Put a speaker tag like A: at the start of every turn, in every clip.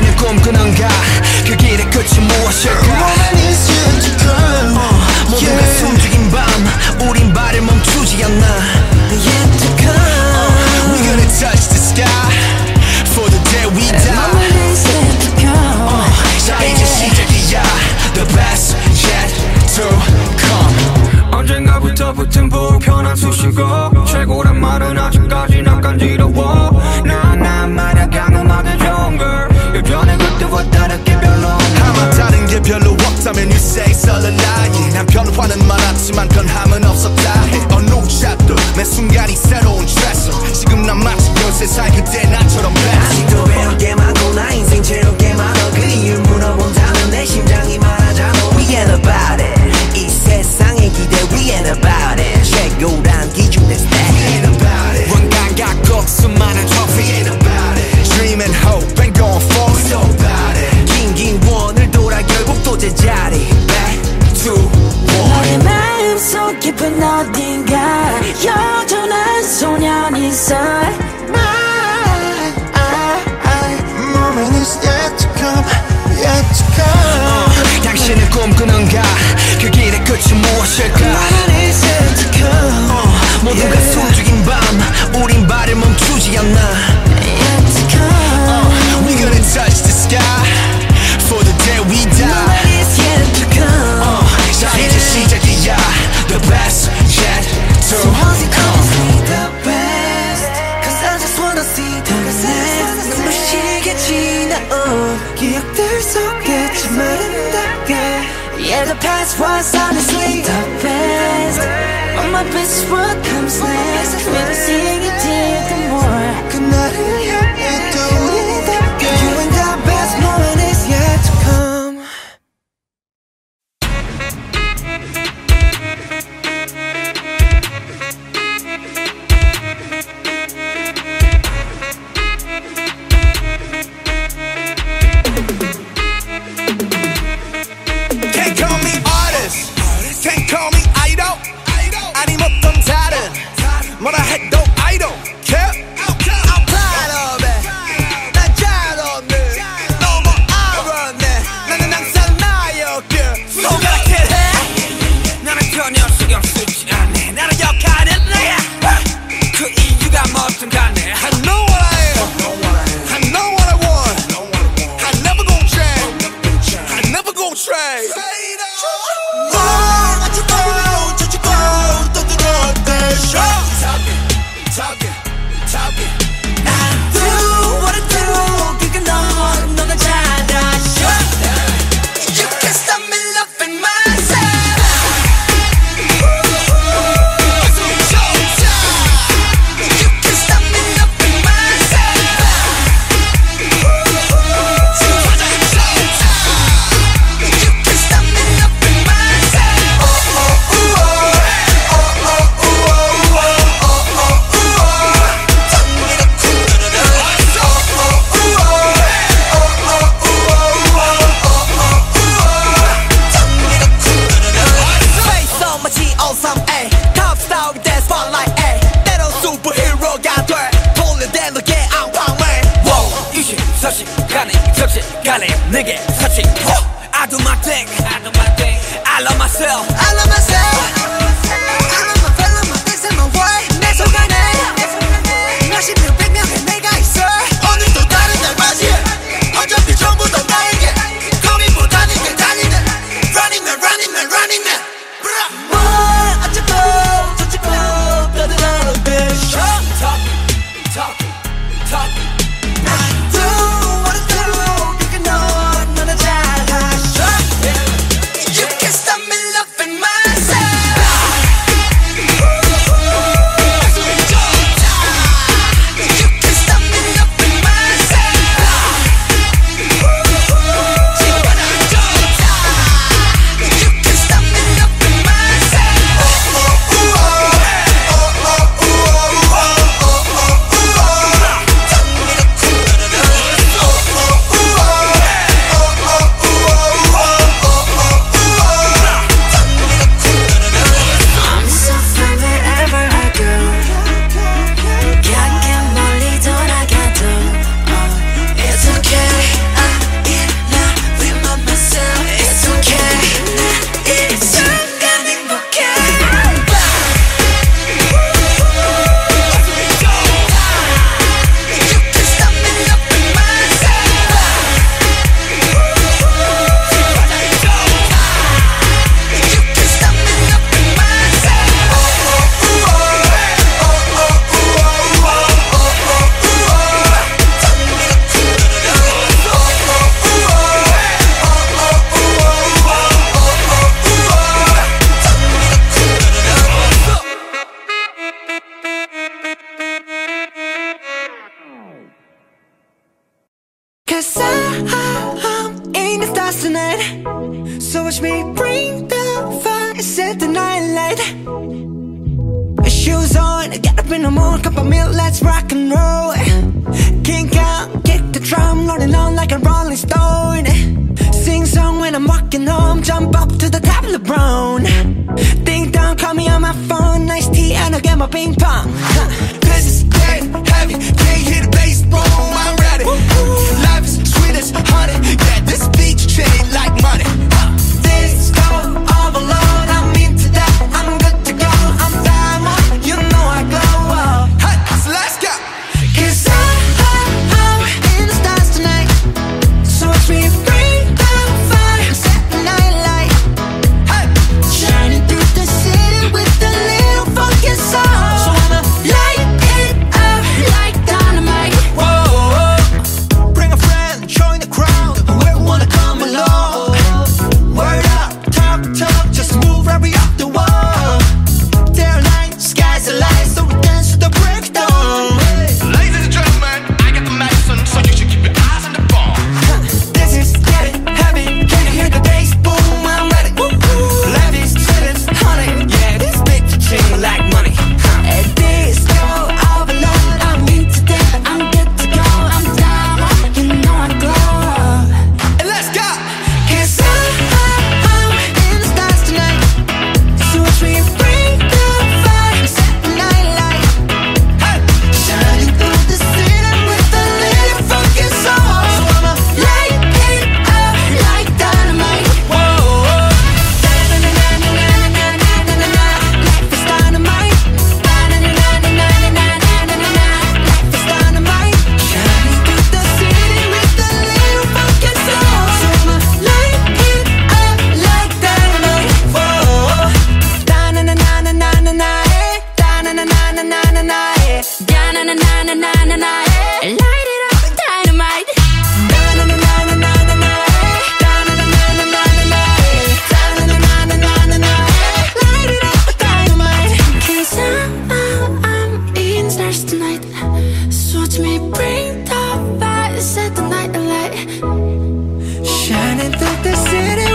A: 당신은 꿈꾸는가 그 길의 끝이 무엇일까
B: Moment is yet to come
A: 모두가
B: Yeah.
A: 숨죽인 밤 우린 발을 멈추지 않나
B: Yet to come
A: We gonna touch the sky For the day we die
C: Moment is yet to come
A: 자 이제 시작이야 The best yet to come
D: 언젠가부터 붙은 불편한 수식어 최고란 말은 아직까지 난 간지러워 나난 말야 강음하게 좋은 걸 그때와 다르게 별로
A: 아마 다른 게 별로 없다면 you say a lie 난 변화는 많았지만 변함은 없었다. 해 어느 샷도 매 순간이 새로운 트레서 지금 난 마치 13살 그때 나처럼 best
E: 아직도 배울 게 많고 나 인생 채울 게 많아 그 이유를 물어본다면 내 심장이
C: 소년이 있어
B: Moment is yet to come Yet to come
A: 당신은 꿈꾸는가 그 길의 끝이 무엇일까
B: Moment is yet to come
A: 모두가
B: Yeah.
A: 숨죽인 밤 우린 발을 멈추지 않나
B: past was honestly the best.
C: But my best what comes next. Never seeing it till the more.
B: 그날 stars tonight. So watch me bring the fire Set the night alight. Shining through the city.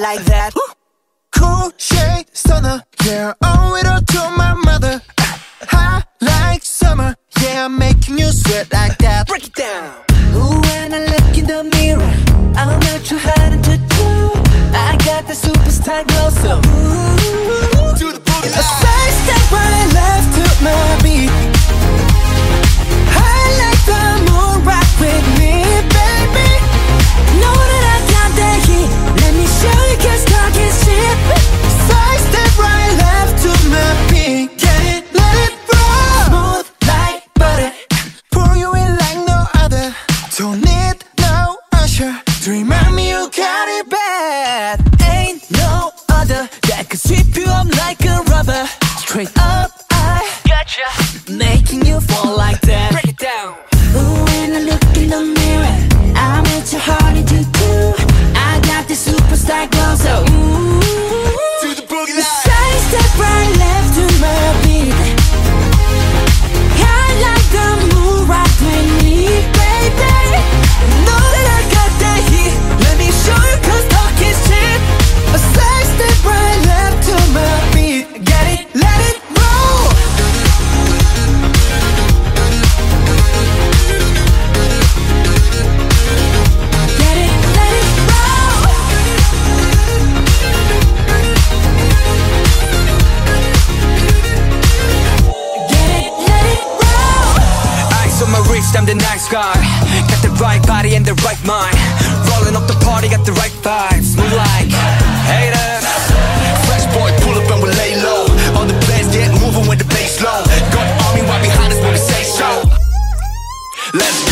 B: like that.
C: Cool shade stunner. Yeah, owe it all to my mother. Hot like summer. Yeah, I'm making you sweat like that. Break it down. Ooh, when I look in the mirror I'm not too hard to do. I got the superstar glow so. Ooh. lover. Straight up, I gotcha. Making you fall like God Got the right
E: body and the right mind. Rolling up the party, got the right vibes. Move like haters.
A: Fresh boy, pull up and we lay low. All the bands get moving with the bass low. Got army right behind us when we say so. Let's go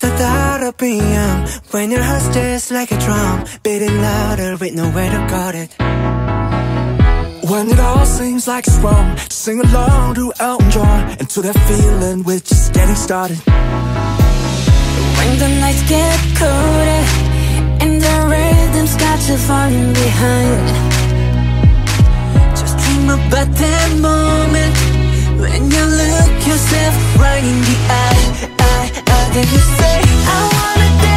C: the thought of being when your heart's just like a drum, beating louder with nowhere to guard it.
B: When it all seems like it's wrong, sing along to Elton John and to that feeling we're just getting started.
F: When the nights get colder and the rhythm's got you falling behind,
C: just dream about that moment when you look yourself right in the eye. Then you say? I wanna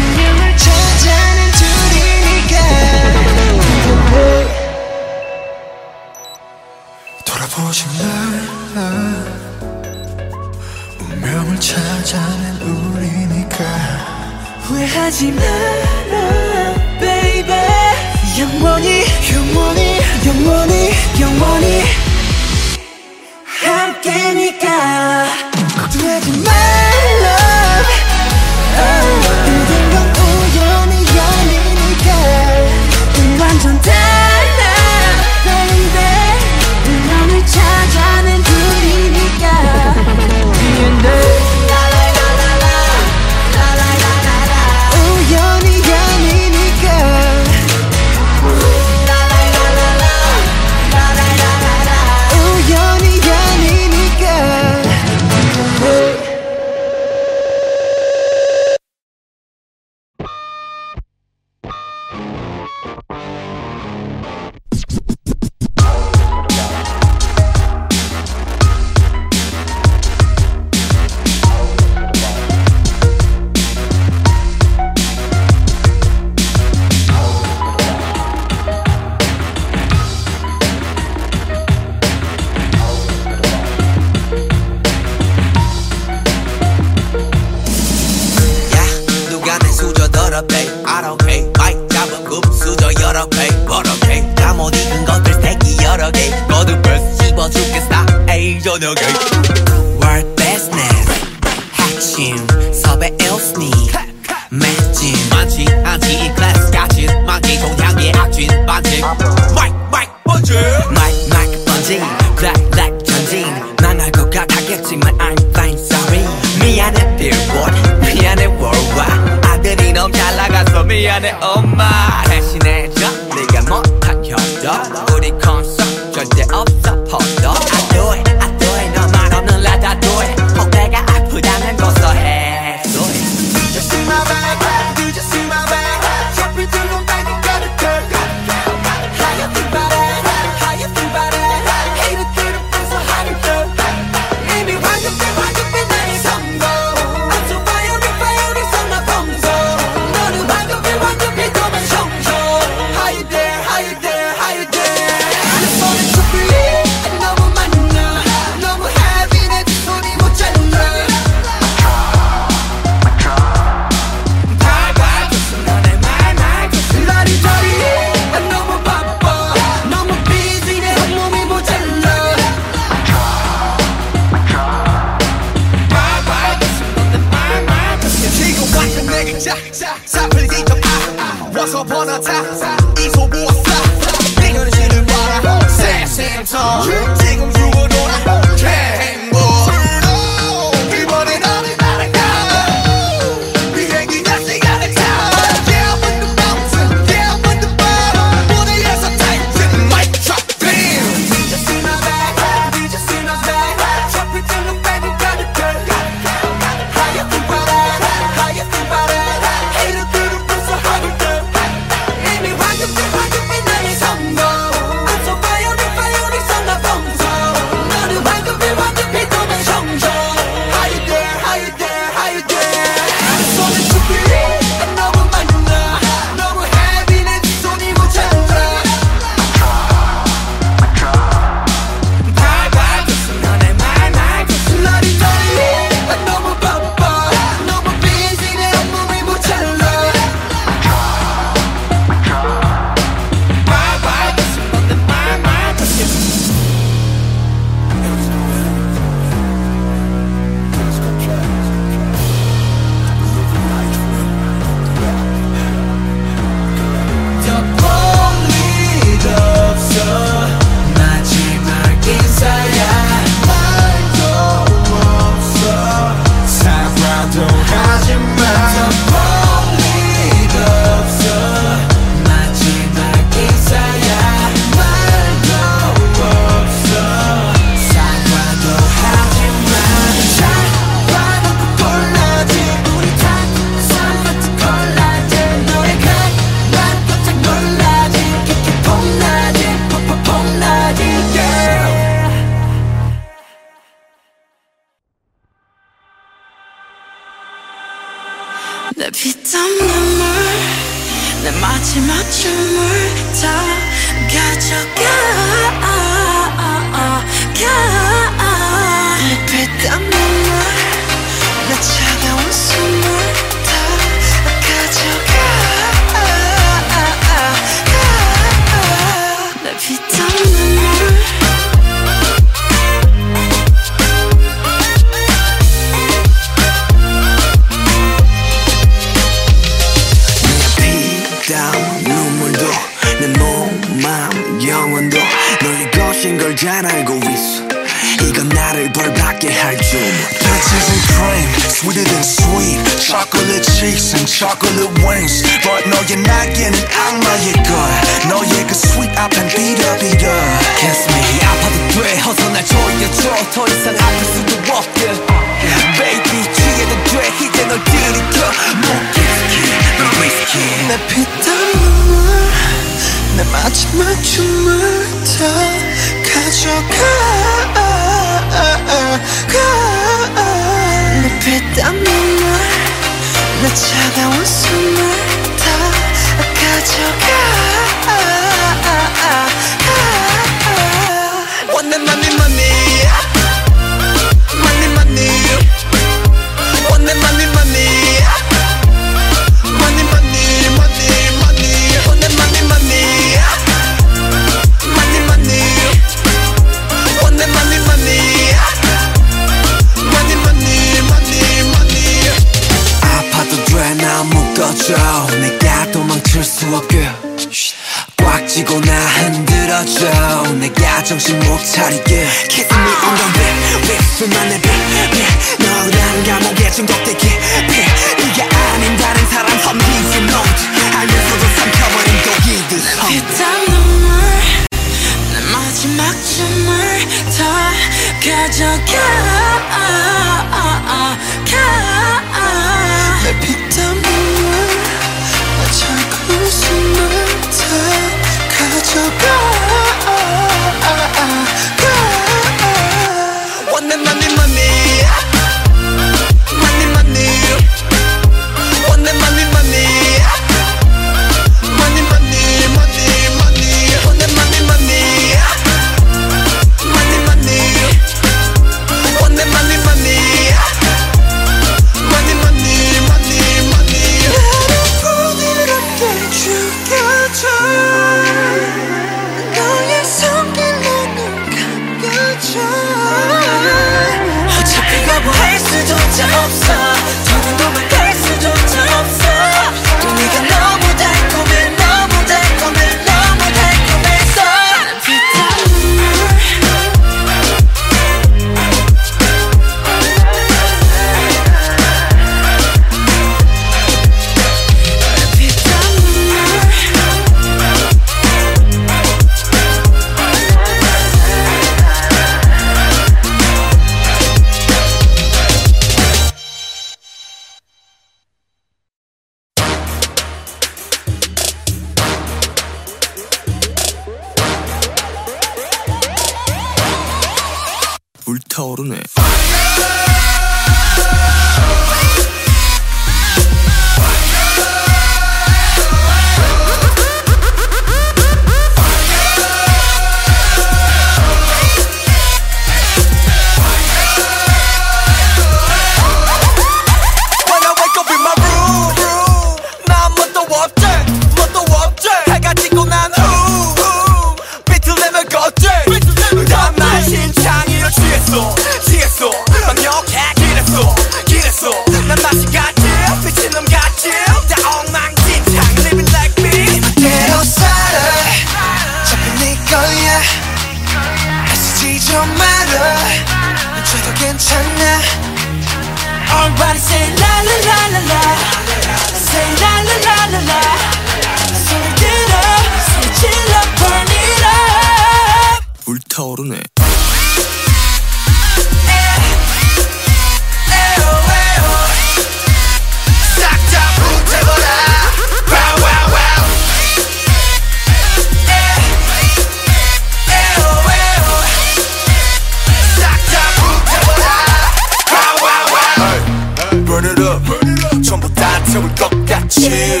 B: 때까지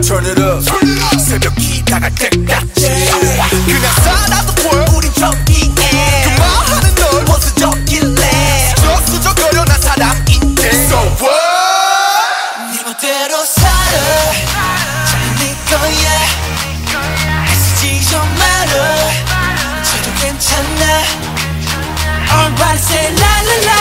A: Turn it up 새벽 기다가 때까지 그냥 살아 the world.
G: 우리 멋대로 살아 괜찮아
C: Alright say la la la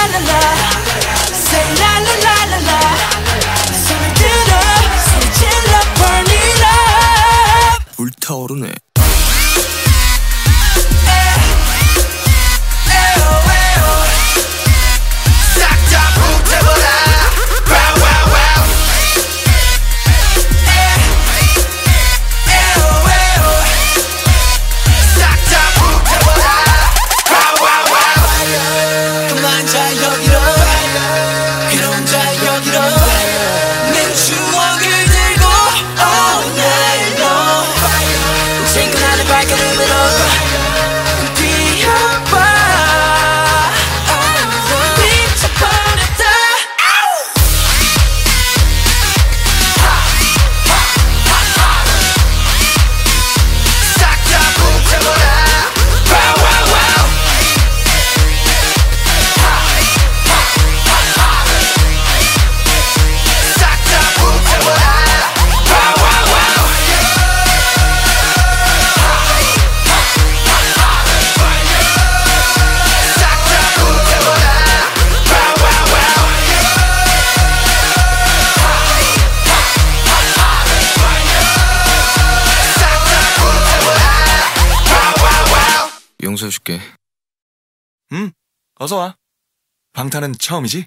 H: 어서
E: 와. 방탄은
C: 처음이지?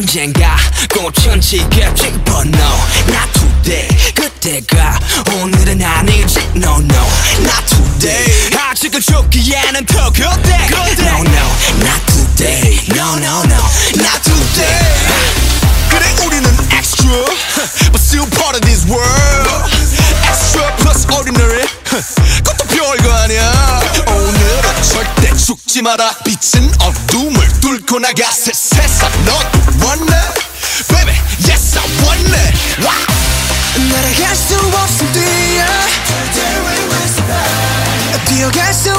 E: 언젠가 꽃천지게 찌번호 Not today 그때가 오늘은 아니지 No no. Not today. 아직은 좋기에는 더 그때. 그때. No no. Not today. No no no. Not today.
A: 그래 우리는 extra. But still part of this world. Extra plus ordinary. 잊지 마라 빛은 어둠을 뚫고 나가 새 세상 너도 원해 Baby yes I want it wow.
C: 날아갈 수 없음 뛰어 뛰어갈 수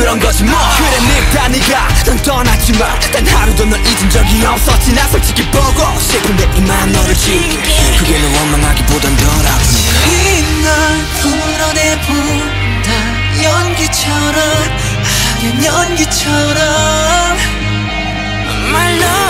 E: 그런 거지 뭐. 그래 네 늙다 네가 난 떠났지만 단 하루도 널 잊은 적이 없었지. 나 솔직히 보고 싶은데 이만 너를 지울게. 그게 널 원망하기보단 덜 아프니까.
B: 이날 풀어내본다. 연기처럼 하얀 연기처럼.
I: My
C: love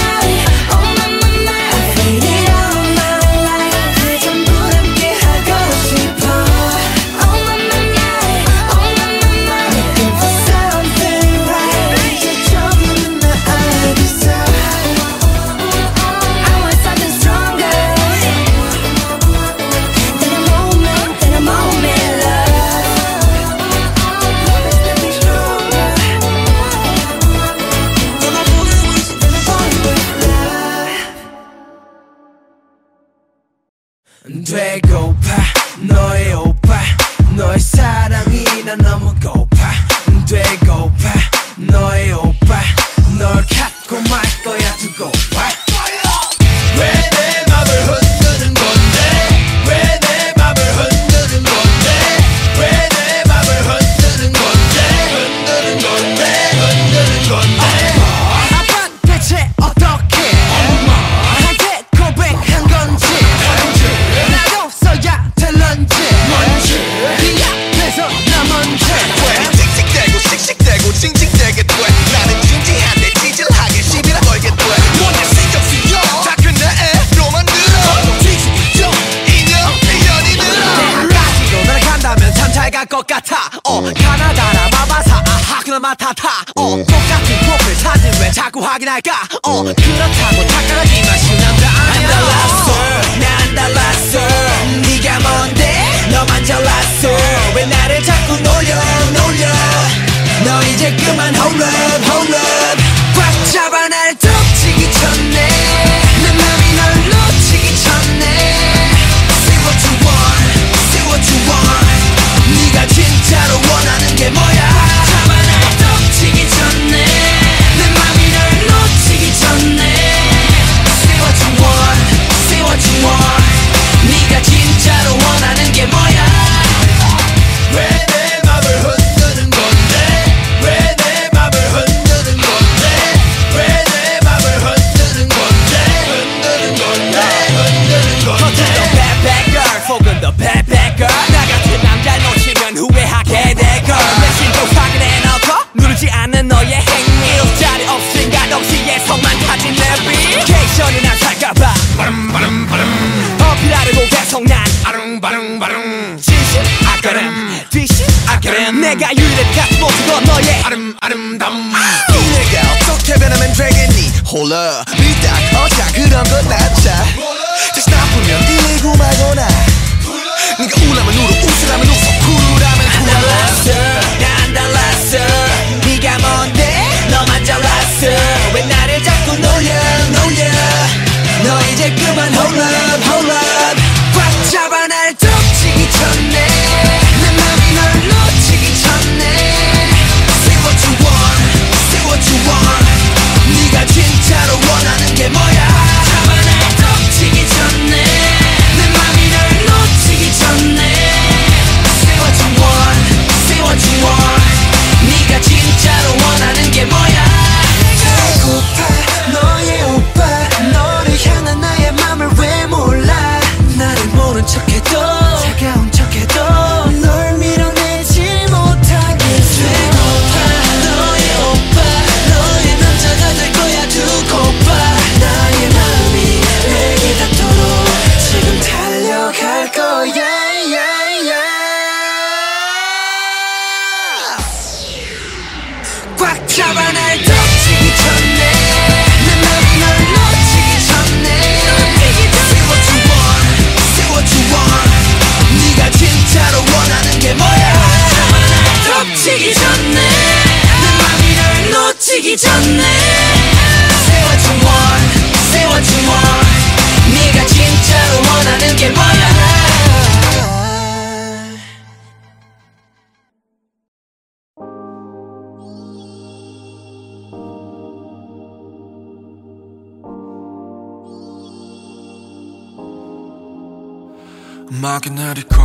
A: 음악이 내리고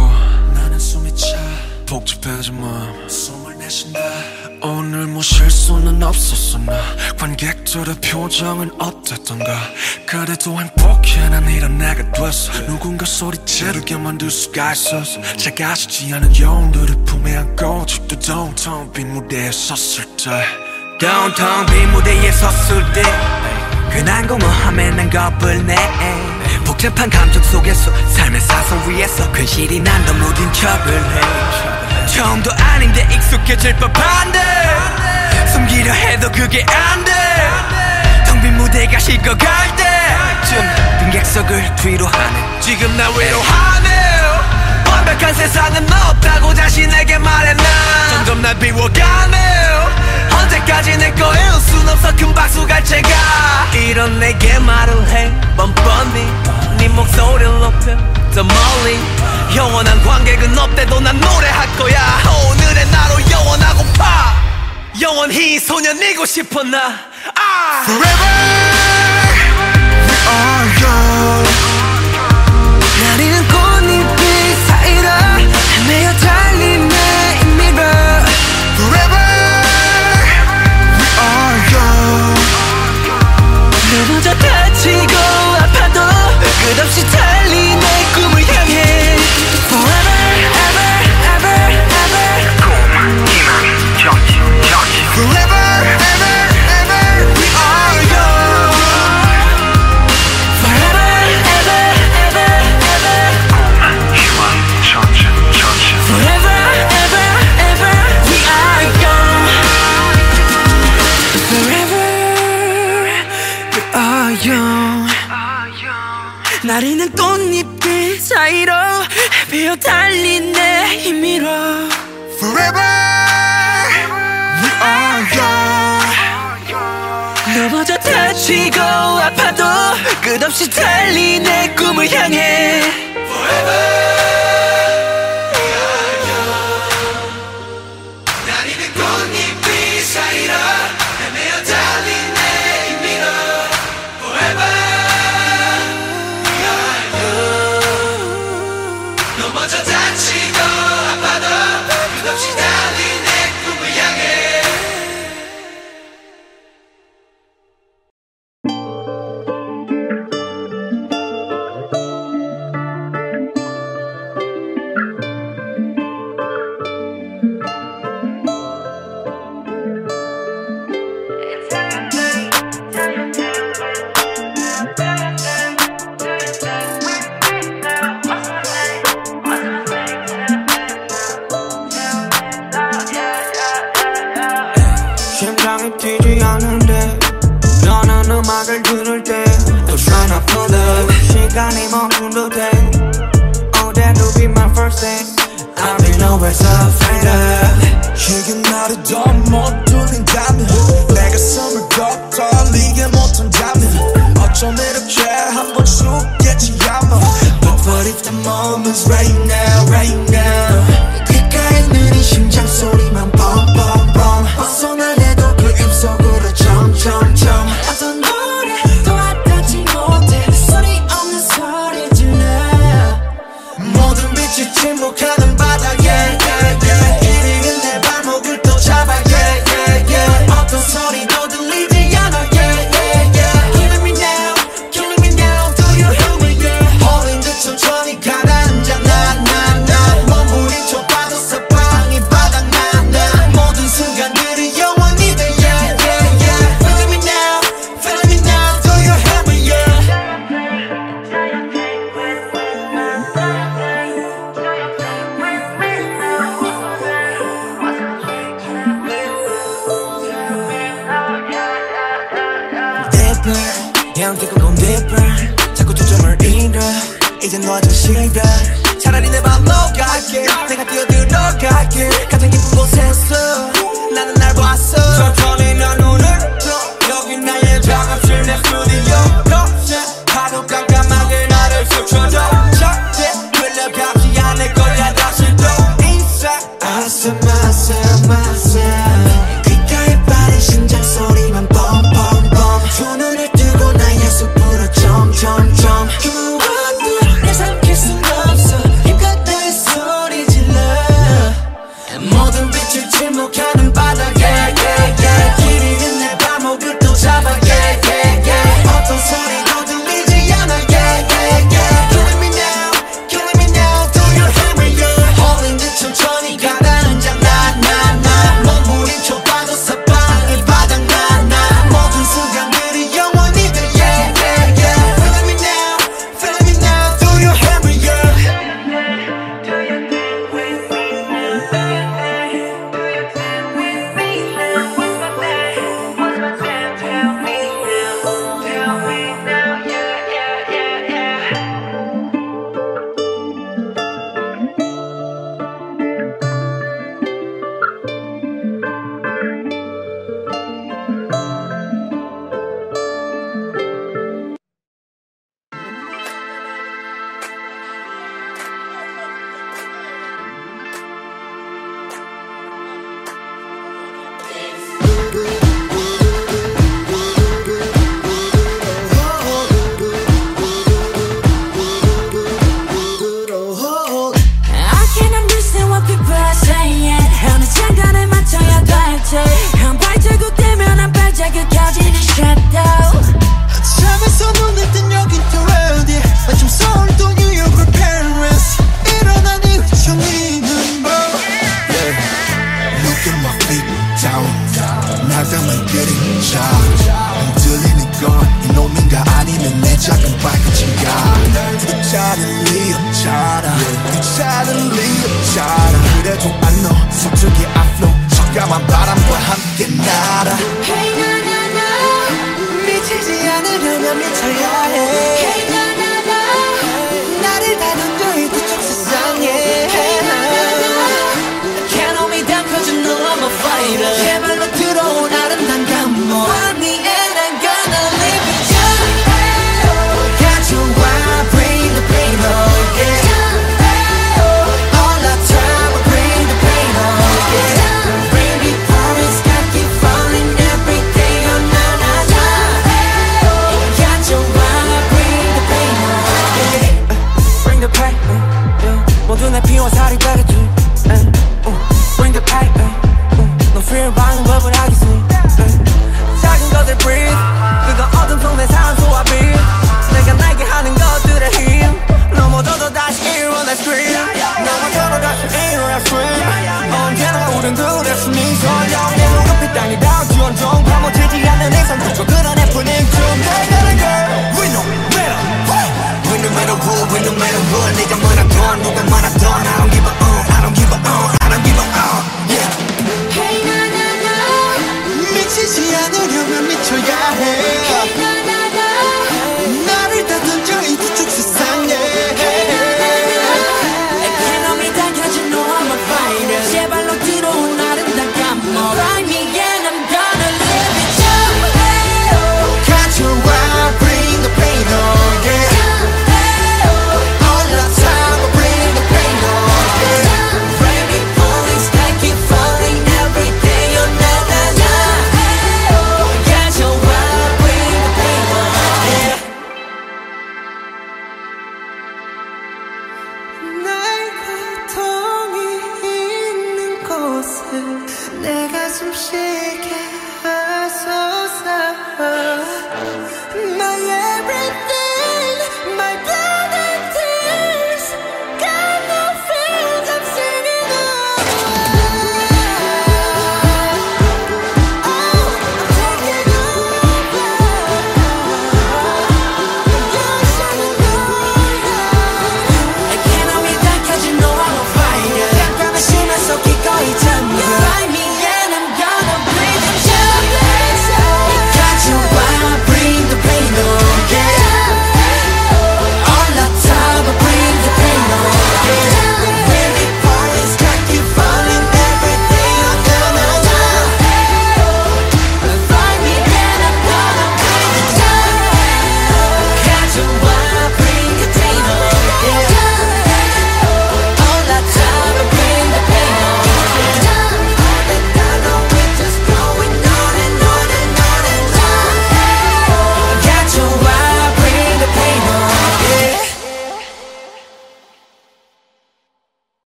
A: 나는 숨이 차. 복잡해진 마음. 숨을 내쉰다. 오늘 뭐 실수는 없었어 나. 관객들의 표정은 어땠던가. 그래도 행복해 난 이런 내가 됐어. 누군가 소리 지르게 만들 수가 있었어. 작아지지 않은 영혼들을 품에 안고 아직도 downtown 빈 무대에 섰을 때.
E: Downtown 빈 무대에 섰을 때. 그 난공허함에 난 겁을 내 복잡한 감정 속에서 삶의 사선 위에서 근실이 난더 무딘 척을 해. 처음도 아닌데 익숙해질 법한데 숨기려 해도 그게 안돼 텅 빈 무대가 식어갈 때쯤 빈객석을 뒤로 하네. 지금 나 외로하네. 완벽한 세상은 없다고 자신에게 말해 난 점점 날 비워가네 언제까지 내 거일 순 없어. 큰 박수 갈 제가. 이런 내게 말을 해. 뻔뻔히 네 목소리를 높여 더 멀리. 영원한 관객은 없대도 난 노래할 거야. 오늘의 나로 영원하고파. 영원히 소년이고 싶어 나. 아!
B: 나리는 끝없이 나리는 꽃잎들 사이로 헤매어 달린 내 힘으로. 넘어져 다치고 아파도 끝없이 달리 내 꿈을 향해.
C: 심 때또난 아픈데 시간이 멈춘 듯해 Oh that will be my first day I'll be nowhere to find her
J: 이게 나를 더 못 들린다면 내 가슴을 더 떨리게 못한다면 어쩜 이렇게 한번 죽겠지 아마
C: But what if the moment's right now, right now 귓가에 느린 심장 소리만 뻥뻥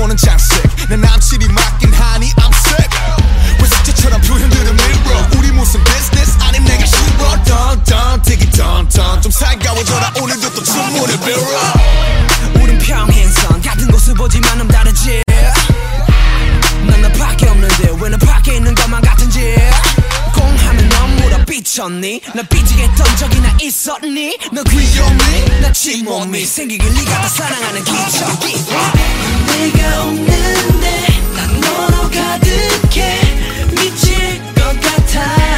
C: 폰은 장식. 내 남친이 맡긴
K: 하니 I'm
L: sick. 외숙제처럼 표현들은 밀어?
K: 우리
E: 무슨 business? 아님 내가
B: 싫어.
L: 던던 되기 던던 좀
B: 살가워져라.
L: 오늘도 또 주문을 빌어. 있었니? 나 삐지겠던 적이나 있었니? 너 귀여니? 나 쥐몸이 생기길 네가 다 사랑하는 기적이
C: 내가 없는데 난 너로 가득해 미칠 것 같아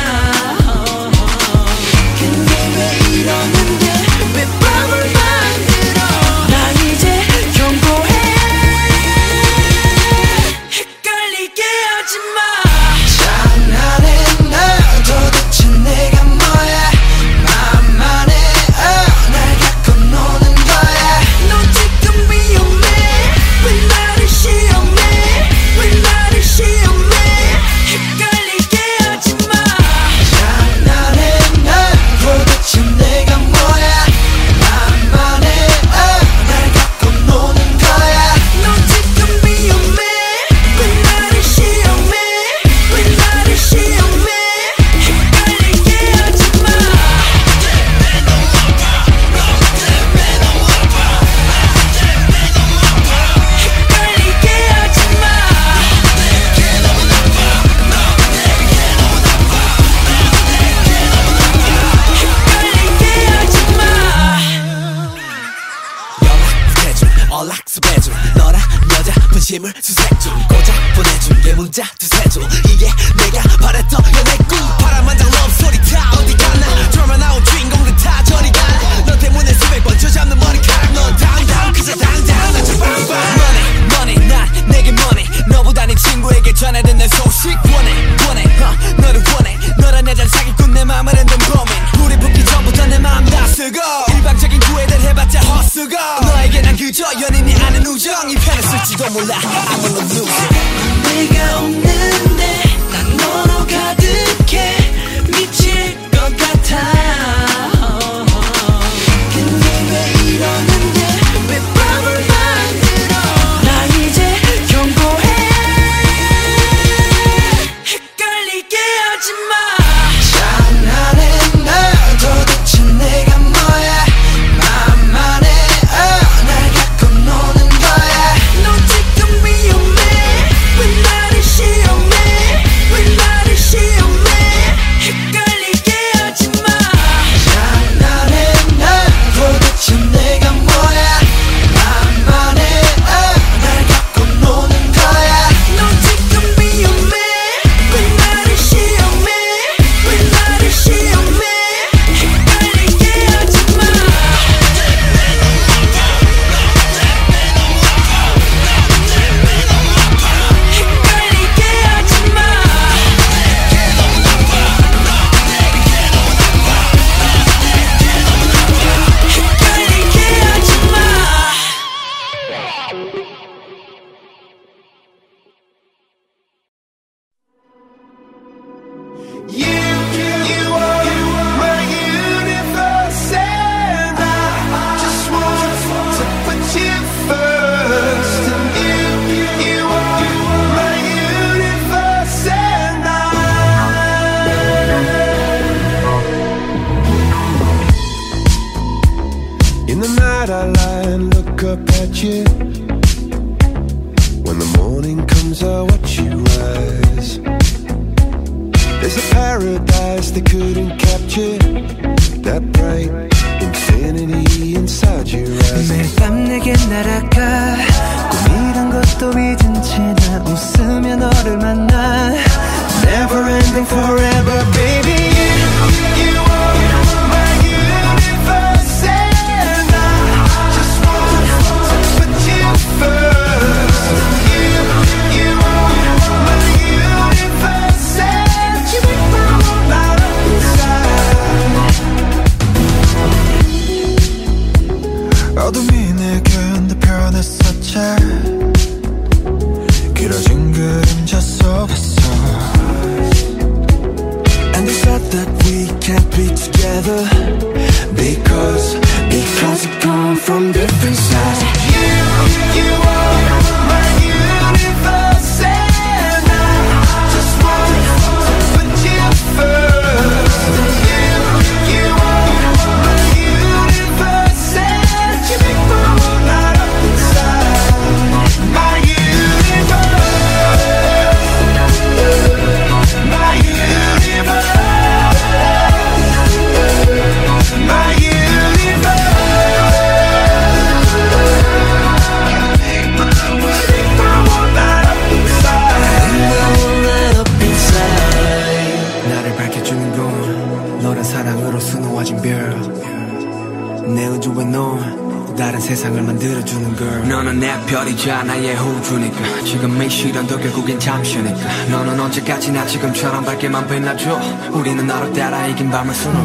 B: 어깨만 빛나죠 우리는 나로 따라 이긴 밤을 수놓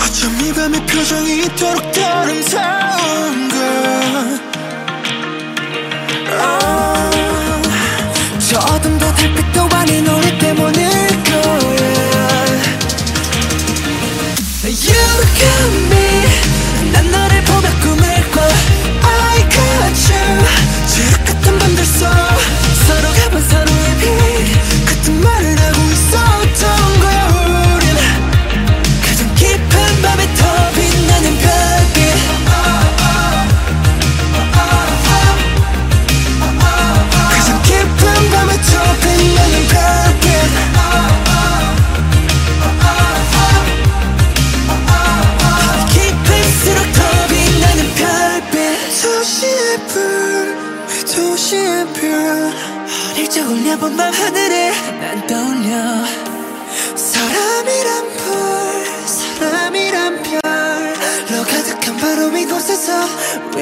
M: 어쩜 이 밤의 표정이 이토록
B: 다른
C: 사운걸.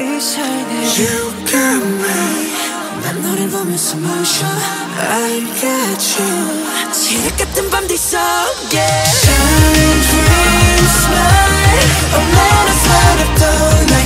C: You got me. 난 너를 보면서 멈춰 I got you. 지옥 같은 밤뒤 속에. Shining dreams my Oh,
N: 난 어서럽던
C: 날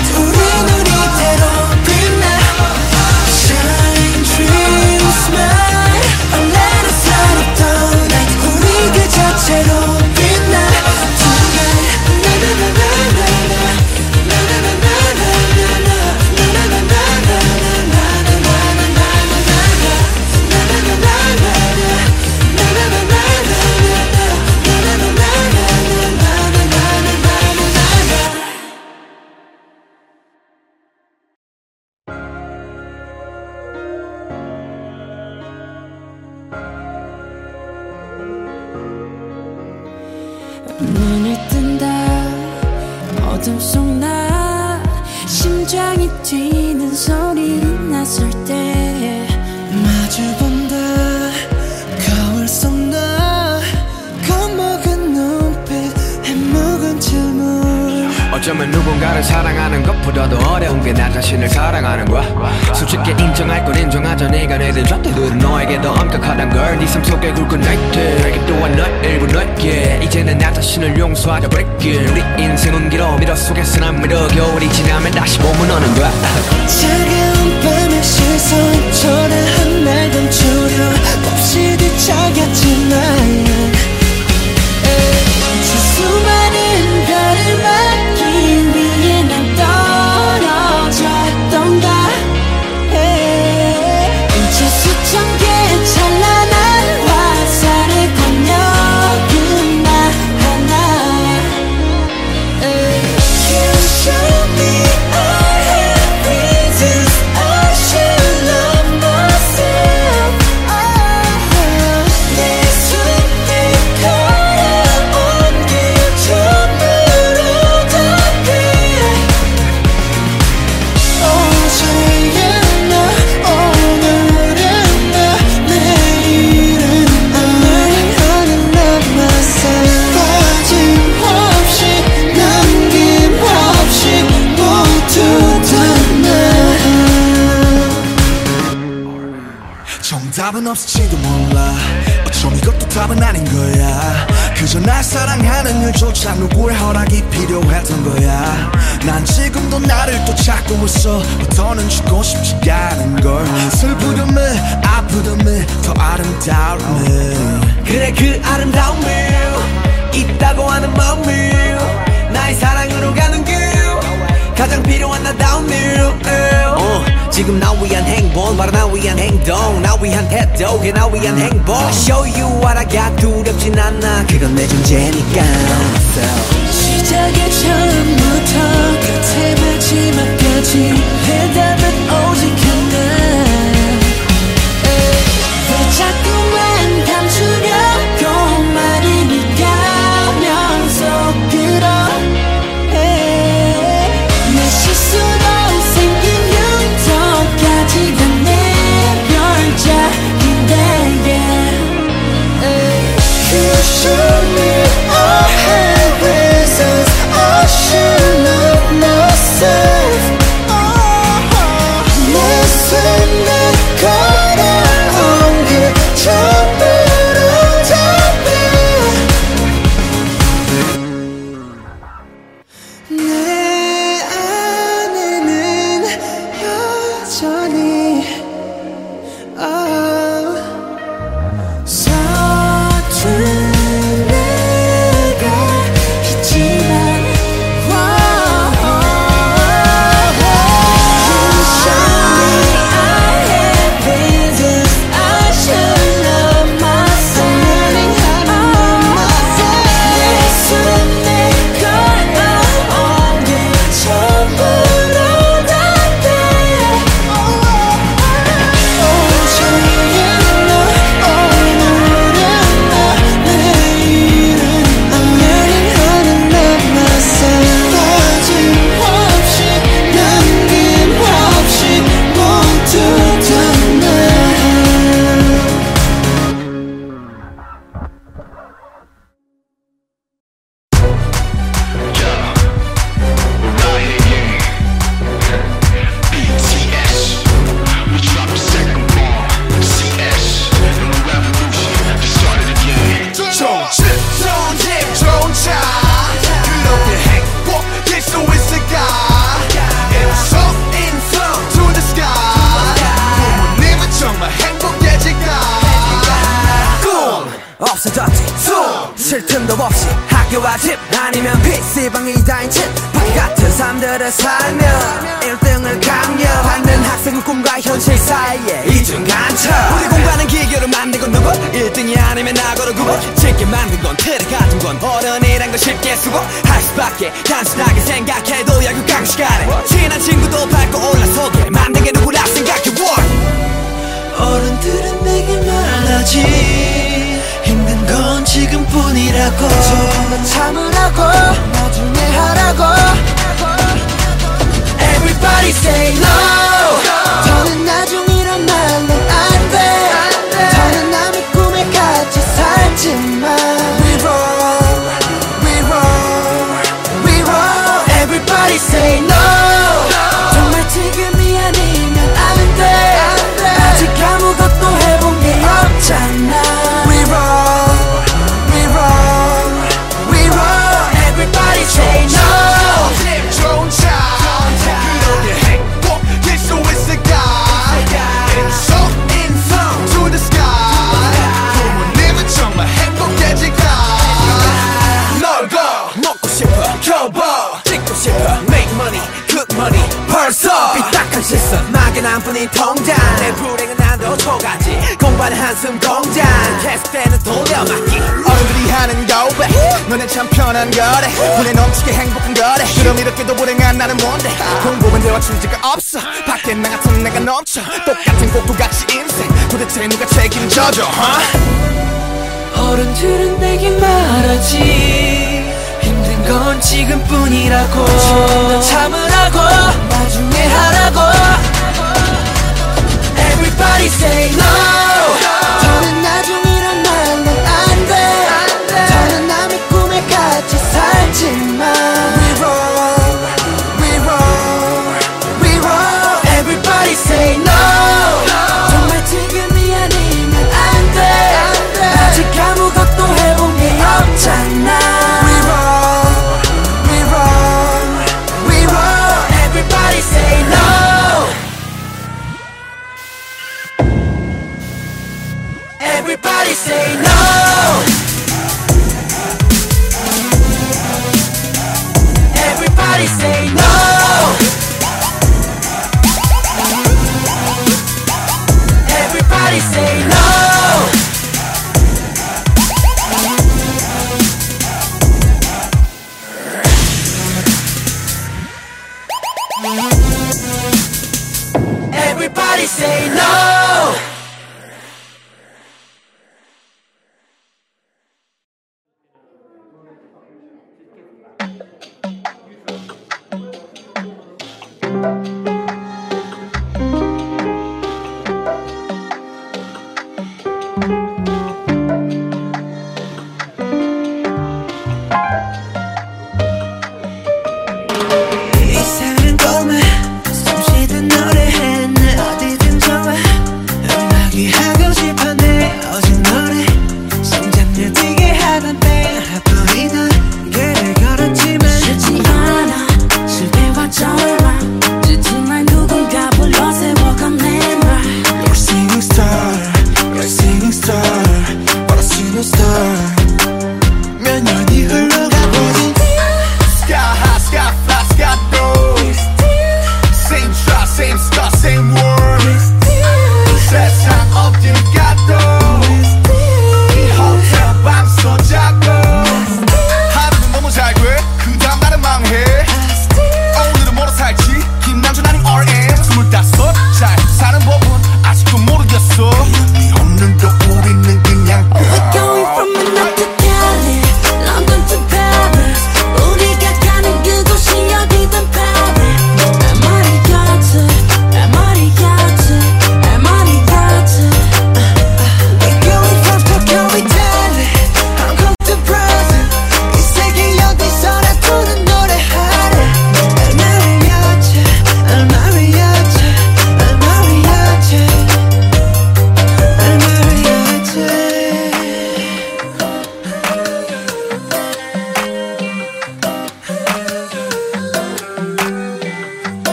C: Everybody say no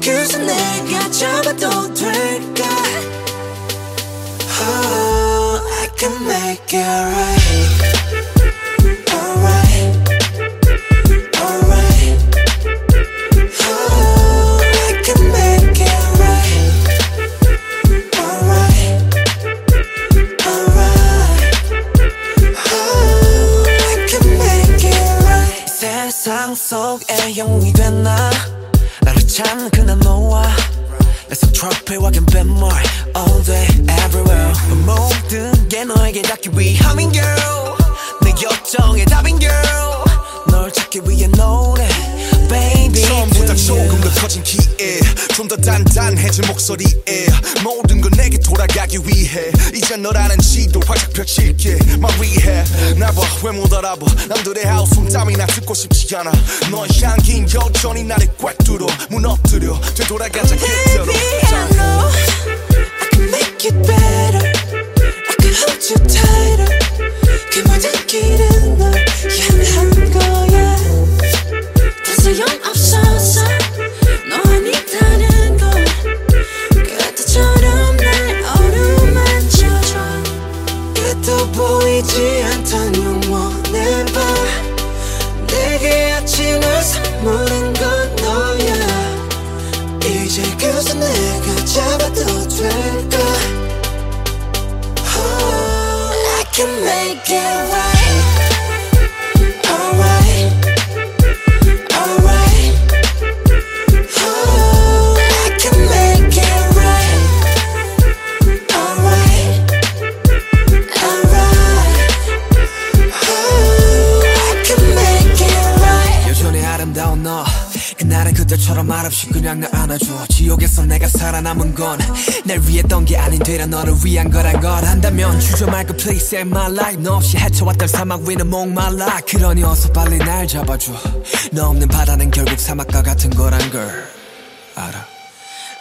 C: 그새 내가 잡아도 될까 Oh I can make it right Oh 세상 속에 영웅이 됐나 나를 찾는 내속 트로피와 갬뱀물 All day everywhere. 모든 게 너에게 닿기 위함인 girl. 내 요청의
A: 커진 기에 좀 더 단단해진 목소리에 모든 건 내게 돌아가기 위해 이제 너라는 지도 활짝 펼칠게 마리해 나봐왜 못 알아봐 남들의 하우스 땀이 나 듣고 싶지 않아 너의 향긴 여전히 나를 꽉 뚫어 무너뜨려 되돌아가자 그대로
C: Baby, I know I can make it better. I can hold you tighter. 그 모든 길은 널 향한 보이지 않던
E: 안아줘. 지옥에서 내가 살아남은 건 날 위했던 게 아닌 되려 너를 위한 거란 걸 안다면 주저 말고 please save my life. 너 없이 헤쳐왔던 사막 위는 목말라 그러니 어서 빨리 날 잡아줘. 너 없는 바다는 결국 사막과 같은 거란 걸 알아.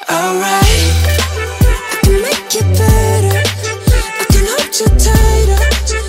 C: Alright, I can make it better. I can hold you tighter.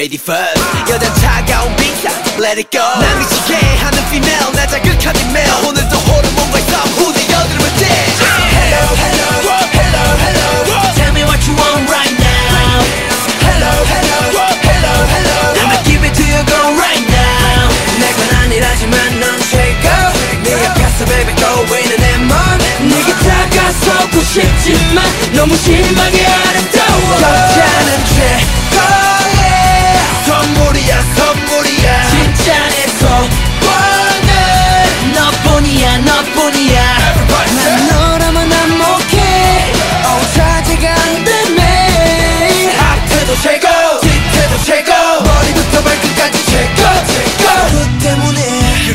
C: ready first. 차가운 Let it go. 미치게 하는 female 자극하는 male 오늘도 호르몬과 싸움 여드름을 떼 Hello hello hello hello Tell me what you want right now. Hello hello hello hello I give it to you girl right now. 내건 baby go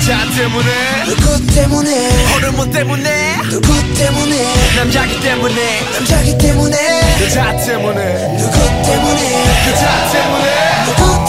C: 여자 때문에?
E: 누구 때문에?
C: 호르몬 때문에?
E: 누구 때문에?
C: 남자기 때문에?
E: 남자기 때문에? 그
C: 여자 때문에?
E: 누구 때문에? 그
C: 여자 때문에? 누구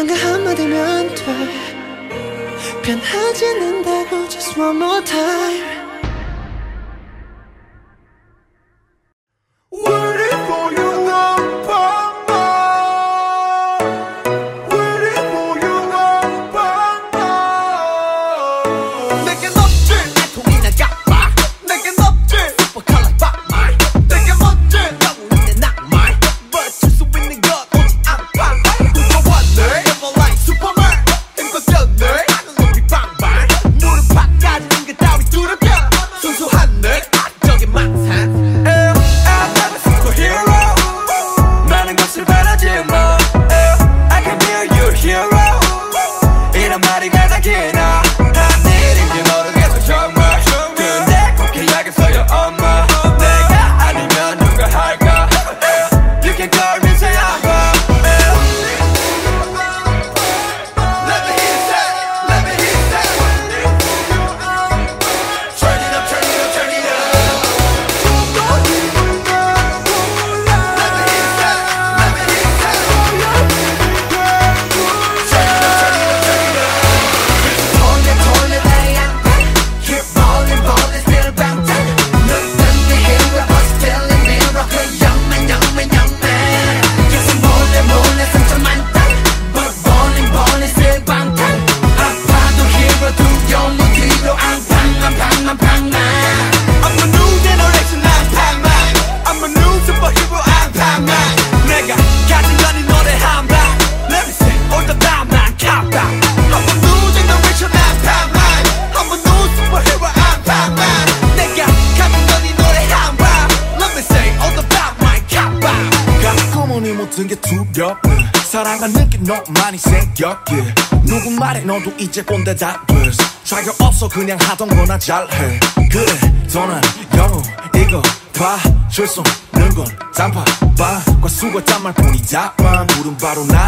E: 뭔가 한마디면 돼 변하지 않는다고 just one more time 이제 꼰대 잡을 자격 없어 그냥 하던 거나 잘해. 그래 더난 영웅 이거 봐줄수 없는 건 짬밥과 수고 짬말
O: 보니
C: 답만 부른
E: 바로
C: 나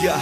C: 마